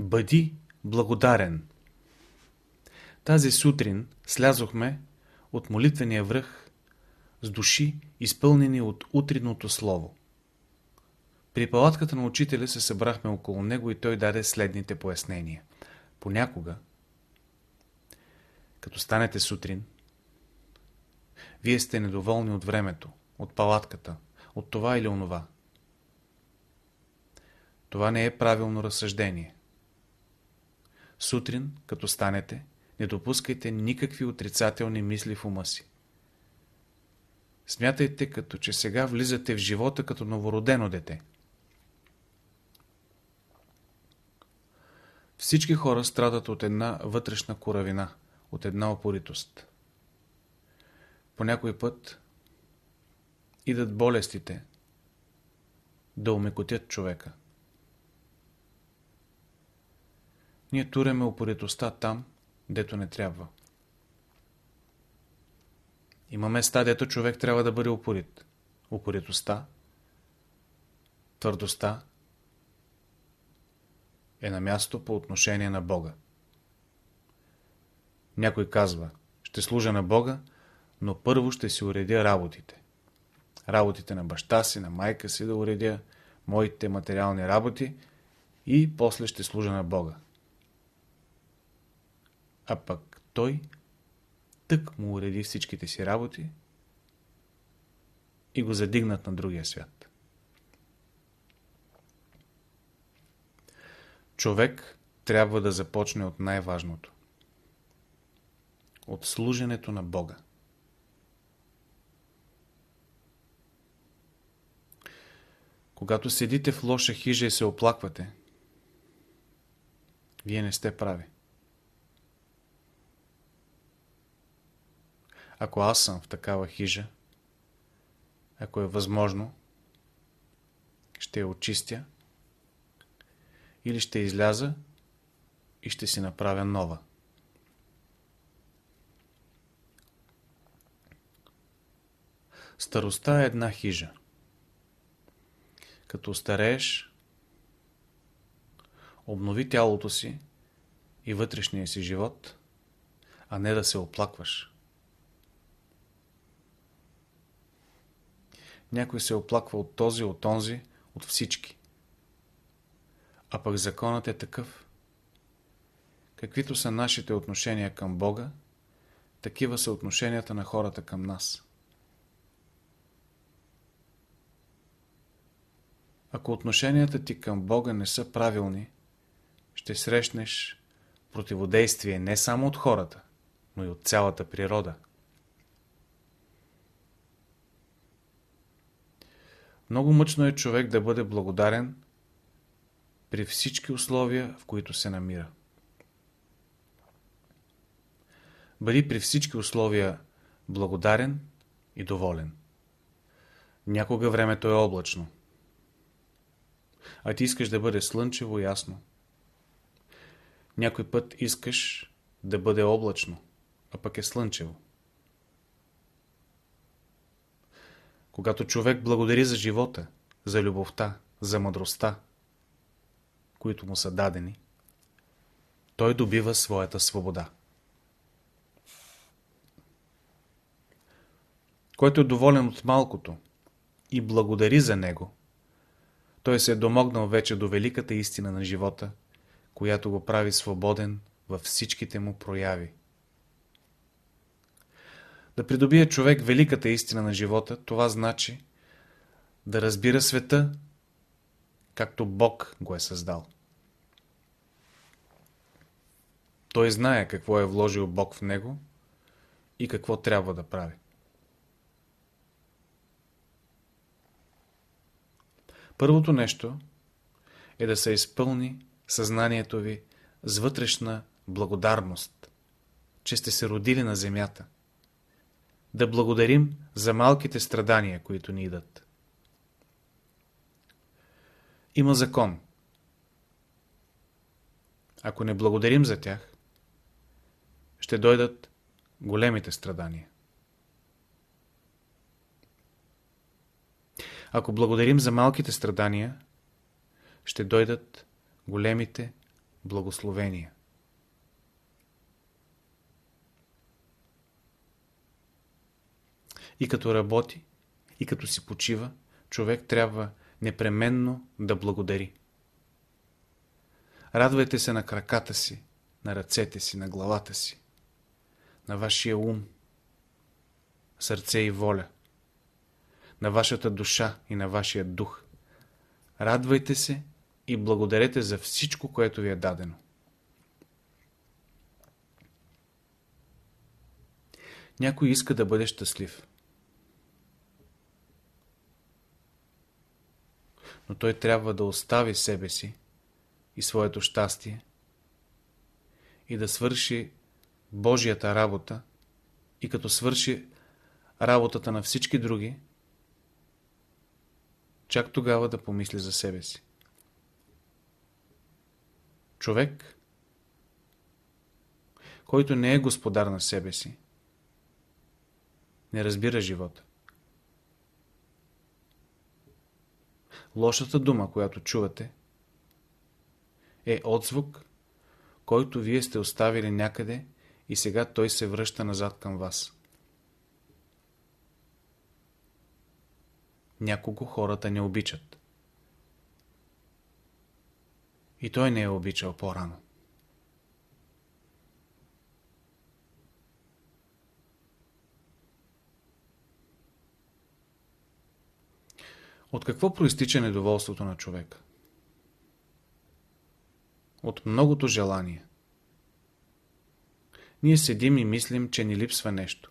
Бъди благодарен. Тази сутрин слязохме от молитвения връх с души, изпълнени от утринното слово. При палатката на учителя се събрахме около него и той даде следните пояснения. Понякога, като станете сутрин, вие сте недоволни от времето, от палатката, от това или онова. Това не е правилно разсъждение. Сутрин, като станете, не допускайте никакви отрицателни мисли в ума си. Смятайте, като че сега влизате в живота като новородено дете. Всички хора страдат от една вътрешна коравина, от една опоритост. По някой път идат болестите да умекотят човека. Ние туреме упоритостта там, дето не трябва. Има места, дето човек трябва да бъде упорит. Упоритостта, твърдостта е на място по отношение на Бога. Някой казва, ще служа на Бога, но първо ще си уредя работите. Работите на баща си, на майка си да уредя, моите материални работи и после ще служа на Бога а пък той тък му уреди всичките си работи и го задигнат на другия свят. Човек трябва да започне от най-важното. От служенето на Бога. Когато седите в лоша хижа и се оплаквате, вие не сте прави. Ако аз съм в такава хижа, ако е възможно, ще я очистя или ще изляза и ще си направя нова. Старостта е една хижа. Като старееш, обнови тялото си и вътрешния си живот, а не да се оплакваш. Някой се оплаква от този, от онзи, от всички. А пък законът е такъв. Каквито са нашите отношения към Бога, такива са отношенията на хората към нас. Ако отношенията ти към Бога не са правилни, ще срещнеш противодействие не само от хората, но и от цялата природа. Много мъчно е човек да бъде благодарен при всички условия, в които се намира. Бъди при всички условия благодарен и доволен. Някога времето е облачно. А ти искаш да бъде слънчево ясно. Някой път искаш да бъде облачно, а пък е слънчево. Когато човек благодари за живота, за любовта, за мъдростта, които му са дадени, той добива своята свобода. Който е доволен от малкото и благодари за него, той се е домогнал вече до великата истина на живота, която го прави свободен във всичките му прояви. Да придобие човек великата истина на живота, това значи да разбира света, както Бог го е създал. Той знае какво е вложил Бог в него и какво трябва да прави. Първото нещо е да се изпълни съзнанието ви с вътрешна благодарност, че сте се родили на земята – да благодарим за малките страдания, които ни идат. Има закон. Ако не благодарим за тях, ще дойдат големите страдания. Ако благодарим за малките страдания, ще дойдат големите благословения. И като работи, и като си почива, човек трябва непременно да благодари. Радвайте се на краката си, на ръцете си, на главата си, на вашия ум, сърце и воля, на вашата душа и на вашия дух. Радвайте се и благодарете за всичко, което ви е дадено. Някой иска да бъде щастлив. Но той трябва да остави себе си и своето щастие и да свърши Божията работа и като свърши работата на всички други, чак тогава да помисли за себе си. Човек, който не е господар на себе си, не разбира живота. Лошата дума, която чувате, е отзвук, който вие сте оставили някъде и сега той се връща назад към вас. Някого хората не обичат. И той не е обичал по-рано. От какво проистича недоволството на човека? От многото желание. Ние седим и мислим, че ни липсва нещо.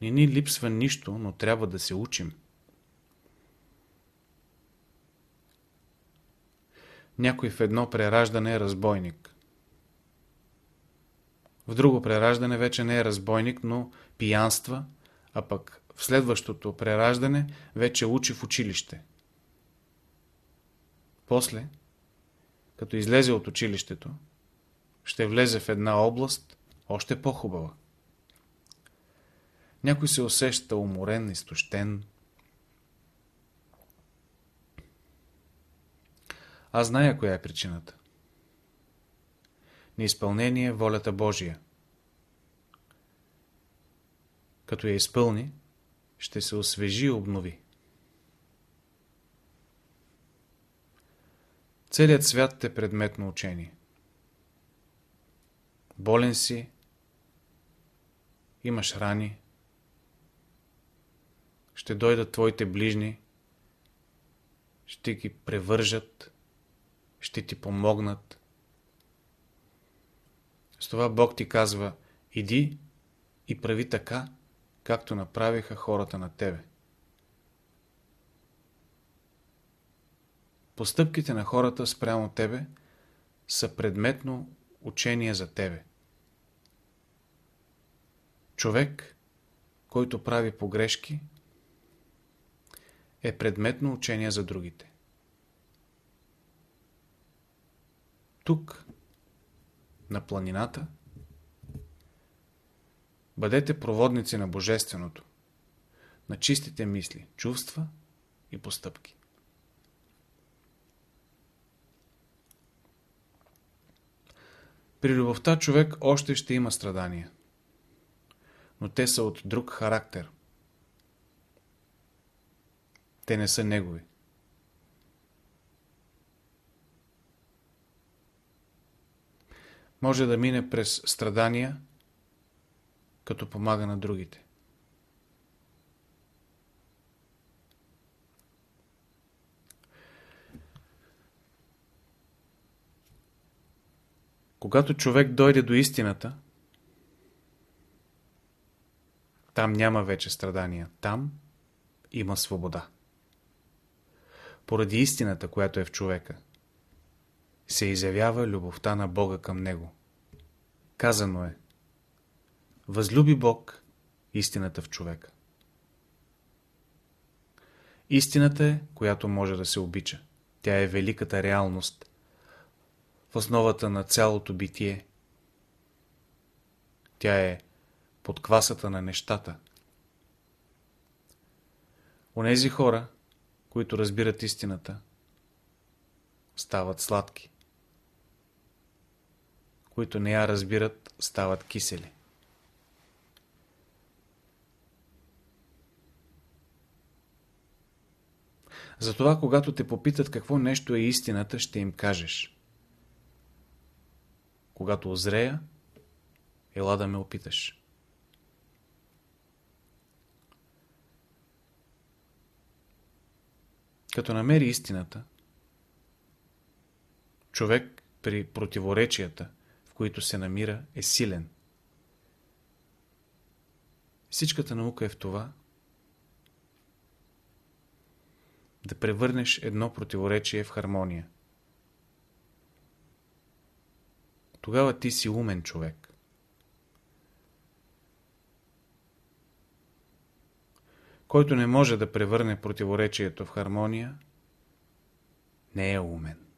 Не ни липсва нищо, но трябва да се учим. Някой в едно прераждане е разбойник. В друго прераждане вече не е разбойник, но пиянства, а пък в следващото прераждане вече учи в училище. После, като излезе от училището, ще влезе в една област още по-хубава. Някой се усеща уморен, изтощен. Аз зная коя е причината. Неизпълнение е волята Божия. Като я изпълни, ще се освежи и обнови. Целият свят е предмет на учение. Болен си, имаш рани, ще дойдат твоите ближни, ще ги превържат, ще ти помогнат. С това Бог ти казва, иди и прави така, както направиха хората на тебе. Постъпките на хората спрямо тебе са предметно учение за тебе. Човек, който прави погрешки, е предметно учение за другите. Тук, на планината, бъдете проводници на Божественото, на чистите мисли, чувства и постъпки. При любовта човек още ще има страдания, но те са от друг характер – те не са негови. Може да мине през страдания, като помага на другите. Когато човек дойде до истината, там няма вече страдания. Там има свобода поради истината, която е в човека, се изявява любовта на Бога към него. Казано е Възлюби Бог истината в човека. Истината е, която може да се обича. Тя е великата реалност в основата на цялото битие. Тя е подквасата на нещата. Онези хора, които разбират истината, стават сладки. Които не я разбират, стават кисели. Затова, когато те попитат какво нещо е истината, ще им кажеш. Когато озрея, ела да ме опиташ. Като намери истината, човек при противоречията, в които се намира, е силен. Всичката наука е в това, да превърнеш едно противоречие в хармония. Тогава ти си умен човек. Който не може да превърне противоречието в хармония, не е умен.